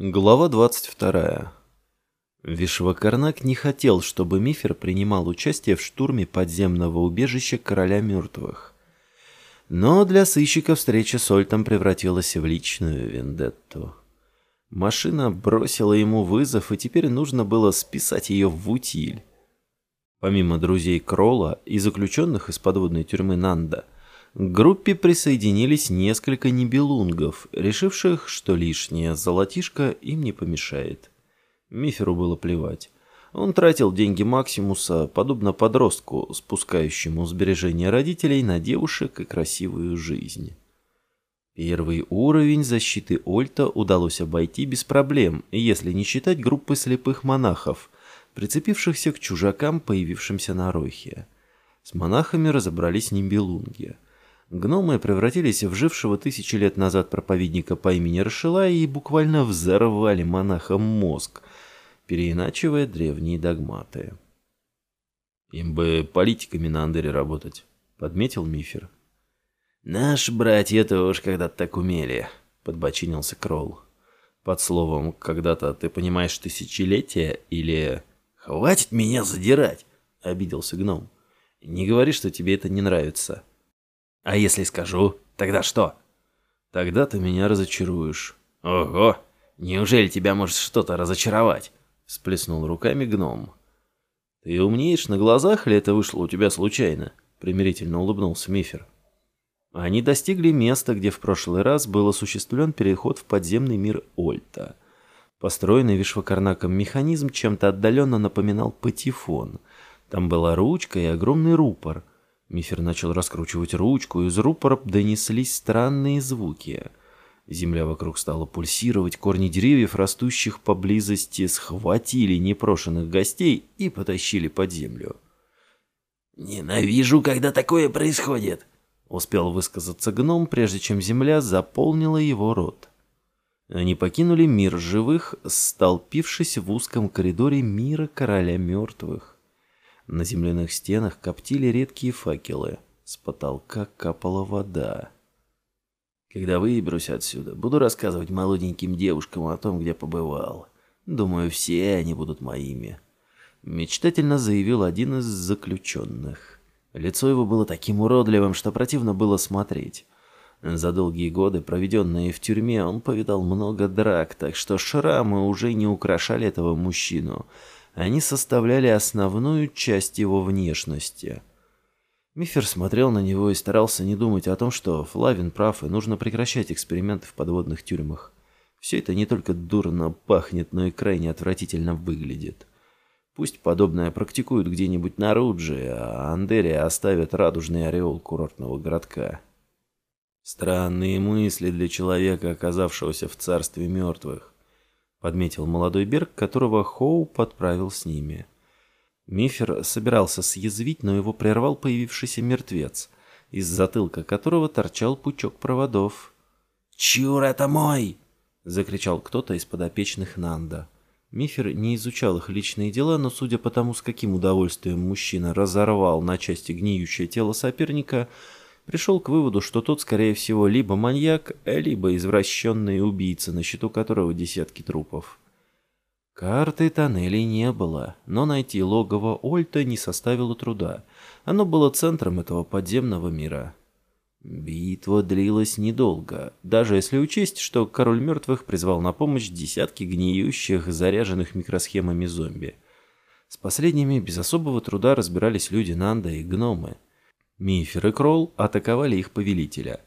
Глава 22. Вишвакарнак не хотел, чтобы Мифер принимал участие в штурме подземного убежища Короля Мертвых. Но для сыщика встреча с Ольтом превратилась в личную вендетту. Машина бросила ему вызов, и теперь нужно было списать ее в утиль. Помимо друзей Кролла и заключенных из подводной тюрьмы Нанда – к группе присоединились несколько небелунгов, решивших, что лишняя золотишко им не помешает. Миферу было плевать. Он тратил деньги Максимуса, подобно подростку, спускающему сбережения родителей на девушек и красивую жизнь. Первый уровень защиты Ольта удалось обойти без проблем, если не считать группы слепых монахов, прицепившихся к чужакам, появившимся на Рохе. С монахами разобрались небелунги – Гномы превратились в жившего тысячи лет назад проповедника по имени Рашилая и буквально взорвали монахам мозг, переиначивая древние догматы. «Им бы политиками на Андере работать», — подметил Мифер. «Наши братья тоже когда-то так умели», — подбочинился Кролл. «Под словом «когда-то» ты понимаешь тысячелетие или...» «Хватит меня задирать!» — обиделся гном. «Не говори, что тебе это не нравится». А если скажу, тогда что? Тогда ты меня разочаруешь. Ого! Неужели тебя может что-то разочаровать? Сплеснул руками гном. Ты умнеешь на глазах или это вышло у тебя случайно? Примирительно улыбнулся Мифер. Они достигли места, где в прошлый раз был осуществлен переход в подземный мир Ольта. Построенный вишвакарнаком механизм чем-то отдаленно напоминал патефон. Там была ручка и огромный рупор — Мифер начал раскручивать ручку, и из рупора донеслись странные звуки. Земля вокруг стала пульсировать, корни деревьев, растущих поблизости, схватили непрошенных гостей и потащили под землю. «Ненавижу, когда такое происходит!» — успел высказаться гном, прежде чем земля заполнила его рот. Они покинули мир живых, столпившись в узком коридоре мира короля мертвых. На земляных стенах коптили редкие факелы. С потолка капала вода. Когда выберусь отсюда, буду рассказывать молоденьким девушкам о том, где побывал. Думаю, все они будут моими. Мечтательно заявил один из заключенных. Лицо его было таким уродливым, что противно было смотреть. За долгие годы, проведенные в тюрьме, он повидал много драк, так что шрамы уже не украшали этого мужчину — они составляли основную часть его внешности. Мифер смотрел на него и старался не думать о том, что Флавин прав, и нужно прекращать эксперименты в подводных тюрьмах. Все это не только дурно пахнет, но и крайне отвратительно выглядит. Пусть подобное практикуют где-нибудь на Рудже, а Андере оставят радужный ореол курортного городка. Странные мысли для человека, оказавшегося в царстве мертвых. — подметил молодой Берг, которого Хоу подправил с ними. Мифер собирался съязвить, но его прервал появившийся мертвец, из затылка которого торчал пучок проводов. «Чур, это мой!» — закричал кто-то из подопечных Нанда. Мифер не изучал их личные дела, но судя по тому, с каким удовольствием мужчина разорвал на части гниющее тело соперника, пришел к выводу, что тот, скорее всего, либо маньяк, либо извращенный убийца, на счету которого десятки трупов. Карты тоннелей не было, но найти логово Ольта не составило труда. Оно было центром этого подземного мира. Битва длилась недолго, даже если учесть, что король мертвых призвал на помощь десятки гниющих, заряженных микросхемами зомби. С последними без особого труда разбирались люди Нанда и гномы. Мифер и Кролл атаковали их повелителя.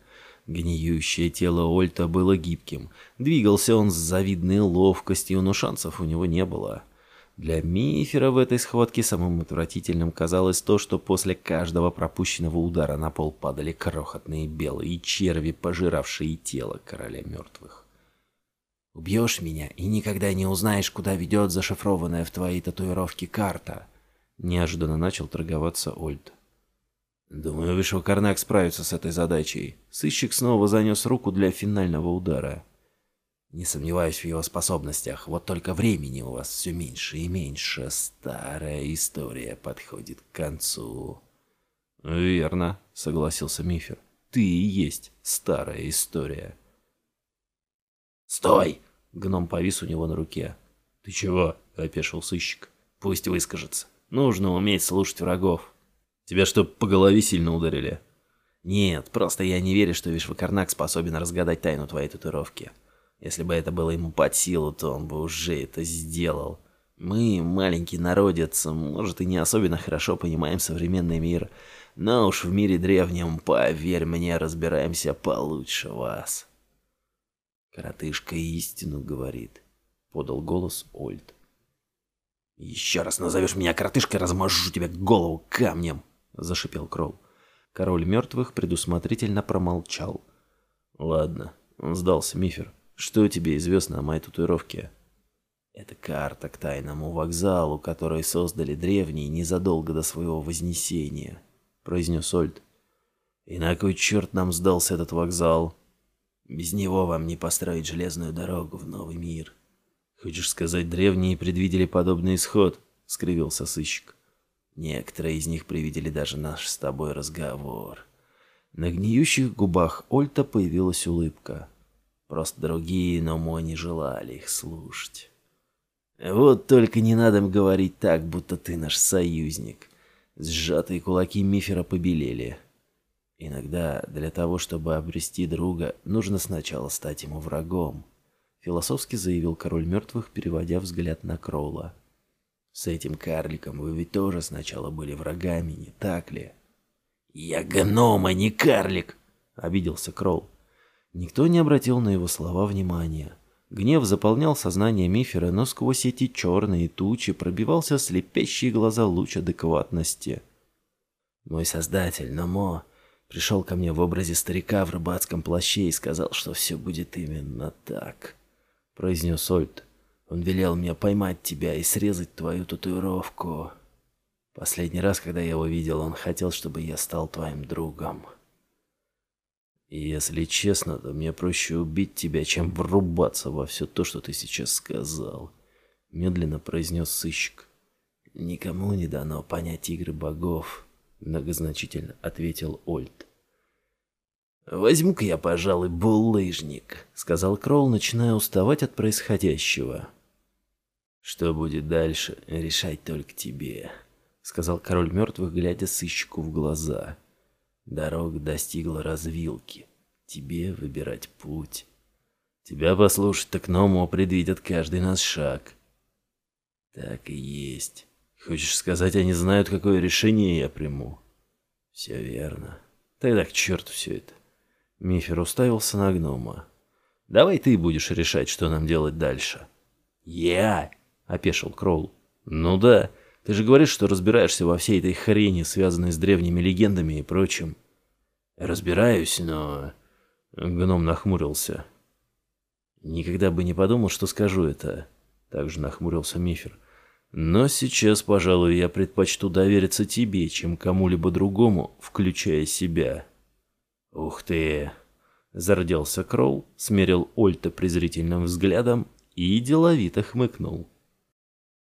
Гниющее тело Ольта было гибким. Двигался он с завидной ловкостью, но шансов у него не было. Для Мифера в этой схватке самым отвратительным казалось то, что после каждого пропущенного удара на пол падали крохотные белые черви, пожиравшие тело короля мертвых. «Убьешь меня и никогда не узнаешь, куда ведет зашифрованная в твоей татуировке карта», — неожиданно начал торговаться Ольд. Думаю, Вишвакарнак справится с этой задачей. Сыщик снова занес руку для финального удара. Не сомневаюсь в его способностях, вот только времени у вас все меньше и меньше. Старая история подходит к концу. Верно, согласился Мифер. Ты и есть старая история. Стой! Гном повис у него на руке. «Ты чего?» — опешил сыщик. «Пусть выскажется. Нужно уметь слушать врагов». «Тебя что, по голове сильно ударили?» «Нет, просто я не верю, что Вишвакарнак способен разгадать тайну твоей татуировки. Если бы это было ему под силу, то он бы уже это сделал. Мы, маленький народец, может и не особенно хорошо понимаем современный мир, но уж в мире древнем, поверь мне, разбираемся получше вас». «Коротышка истину говорит», — подал голос Ольд. «Еще раз назовешь меня коротышкой, размажу тебе голову камнем!» — зашипел Кролл. Король мертвых предусмотрительно промолчал. «Ладно», — сдался, Мифер. «Что тебе известно о моей татуировке?» «Это карта к тайному вокзалу, который создали древние незадолго до своего вознесения», — произнес Ольд. «И на кой черт нам сдался этот вокзал? Без него вам не построить железную дорогу в новый мир». «Хочешь сказать, древние предвидели подобный исход?» — скривился сыщик. Некоторые из них привидели даже наш с тобой разговор. На гниющих губах Ольта появилась улыбка. Просто другие, но мы не желали их слушать. Вот только не надо им говорить так, будто ты наш союзник. Сжатые кулаки Мифера побелели. Иногда для того, чтобы обрести друга, нужно сначала стать ему врагом. Философски заявил король мертвых, переводя взгляд на Кроула. С этим карликом вы ведь тоже сначала были врагами, не так ли? Я гном, а не карлик, обиделся Кролл. Никто не обратил на его слова внимания. Гнев заполнял сознание Мифера, но сквозь эти черные тучи пробивался слепящие глаза луч адекватности. Мой создатель, Намо, пришел ко мне в образе старика в рыбацком плаще и сказал, что все будет именно так, произнес Ольд. Он велел мне поймать тебя и срезать твою татуировку. Последний раз, когда я его видел, он хотел, чтобы я стал твоим другом. И если честно, то мне проще убить тебя, чем врубаться во все то, что ты сейчас сказал. Медленно произнес сыщик. Никому не дано понять игры богов, многозначительно ответил Ольд. «Возьму-ка я, пожалуй, булыжник», — сказал Кроул, начиная уставать от происходящего. «Что будет дальше, решать только тебе», — сказал король мертвых, глядя сыщику в глаза. «Дорога достигла развилки. Тебе выбирать путь. Тебя послушать так Ному предвидят каждый наш шаг». «Так и есть. Хочешь сказать, они знают, какое решение я приму?» «Все верно. Тогда к черту все это». Мифер уставился на гнома. «Давай ты будешь решать, что нам делать дальше». «Я?» Опешил Кроул. «Ну да, ты же говоришь, что разбираешься во всей этой хрени, связанной с древними легендами и прочим». «Разбираюсь, но...» Гном нахмурился. «Никогда бы не подумал, что скажу это», — также нахмурился Мифер. «Но сейчас, пожалуй, я предпочту довериться тебе, чем кому-либо другому, включая себя». «Ух ты!» — зарделся Кроул, смерил Ольта презрительным взглядом и деловито хмыкнул.